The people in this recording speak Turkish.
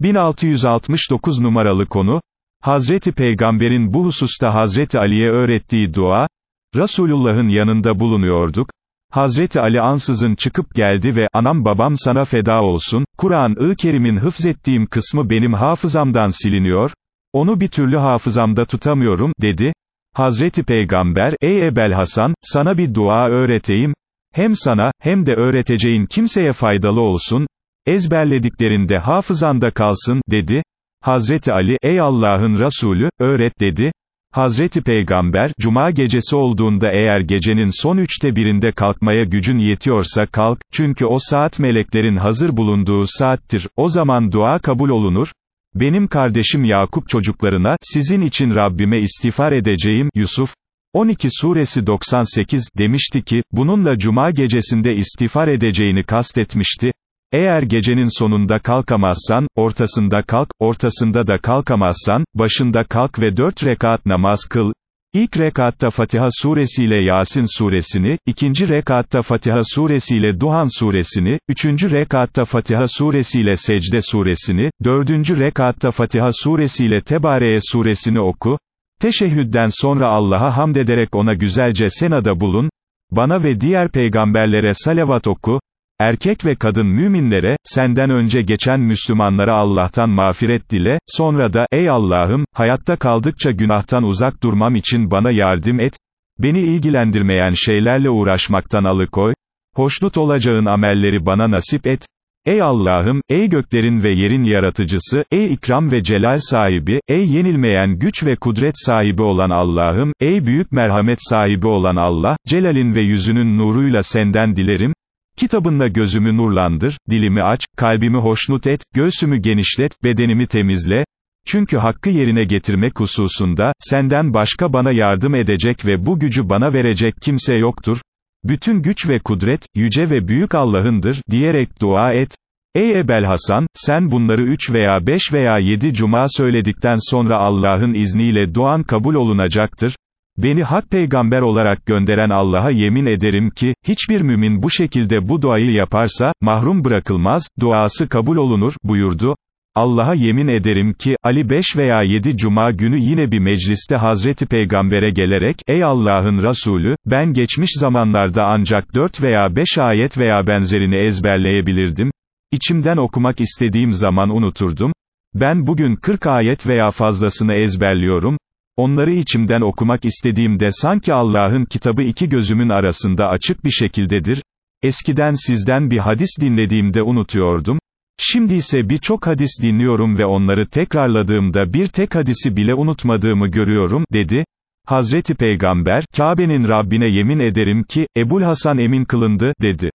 1669 numaralı konu, Hazreti Peygamber'in bu hususta Hazreti Ali'ye öğrettiği dua, Resulullah'ın yanında bulunuyorduk, Hazreti Ali ansızın çıkıp geldi ve, anam babam sana feda olsun, Kur'an-ı Kerim'in hıfzettiğim kısmı benim hafızamdan siliniyor, onu bir türlü hafızamda tutamıyorum, dedi, Hazreti Peygamber, ey Ebel Hasan, sana bir dua öğreteyim, hem sana, hem de öğreteceğin kimseye faydalı olsun, ezberlediklerinde hafızanda kalsın, dedi, Hazreti Ali, ey Allah'ın Resulü, öğret dedi, Hazreti Peygamber, Cuma gecesi olduğunda eğer gecenin son üçte birinde kalkmaya gücün yetiyorsa kalk, çünkü o saat meleklerin hazır bulunduğu saattir, o zaman dua kabul olunur, benim kardeşim Yakup çocuklarına, sizin için Rabbime istiğfar edeceğim, Yusuf, 12 suresi 98, demişti ki, bununla cuma gecesinde istiğfar edeceğini kastetmişti, eğer gecenin sonunda kalkamazsan, ortasında kalk, ortasında da kalkamazsan, başında kalk ve dört rekat namaz kıl, İlk rekatta Fatiha suresiyle Yasin suresini, ikinci rekatta Fatiha suresiyle Duhan suresini, üçüncü rekatta Fatiha suresiyle Secde suresini, dördüncü rekatta Fatiha suresiyle Tebareye suresini oku, teşehhüdden sonra Allah'a hamd ederek ona güzelce senada bulun, bana ve diğer peygamberlere salavat oku, Erkek ve kadın müminlere, senden önce geçen Müslümanlara Allah'tan mağfiret dile, sonra da, ey Allah'ım, hayatta kaldıkça günahtan uzak durmam için bana yardım et, beni ilgilendirmeyen şeylerle uğraşmaktan alıkoy, hoşnut olacağın amelleri bana nasip et, Ey Allah'ım, ey göklerin ve yerin yaratıcısı, ey ikram ve celal sahibi, ey yenilmeyen güç ve kudret sahibi olan Allah'ım, ey büyük merhamet sahibi olan Allah, celalin ve yüzünün nuruyla senden dilerim, Kitabınla gözümü nurlandır, dilimi aç, kalbimi hoşnut et, göğsümü genişlet, bedenimi temizle, çünkü hakkı yerine getirmek hususunda, senden başka bana yardım edecek ve bu gücü bana verecek kimse yoktur. Bütün güç ve kudret, yüce ve büyük Allah'ındır, diyerek dua et. Ey Ebel Hasan, sen bunları üç veya beş veya yedi cuma söyledikten sonra Allah'ın izniyle duan kabul olunacaktır. Beni hak peygamber olarak gönderen Allah'a yemin ederim ki, hiçbir mümin bu şekilde bu duayı yaparsa, mahrum bırakılmaz, duası kabul olunur, buyurdu. Allah'a yemin ederim ki, Ali 5 veya 7 cuma günü yine bir mecliste Hazreti Peygamber'e gelerek, ey Allah'ın Resulü, ben geçmiş zamanlarda ancak 4 veya 5 ayet veya benzerini ezberleyebilirdim, İçimden okumak istediğim zaman unuturdum, ben bugün 40 ayet veya fazlasını ezberliyorum, Onları içimden okumak istediğimde sanki Allah'ın kitabı iki gözümün arasında açık bir şekildedir. Eskiden sizden bir hadis dinlediğimde unutuyordum. Şimdi ise birçok hadis dinliyorum ve onları tekrarladığımda bir tek hadisi bile unutmadığımı görüyorum, dedi. Hazreti Peygamber, Kabe'nin Rabbine yemin ederim ki, Ebul Hasan emin kılındı, dedi.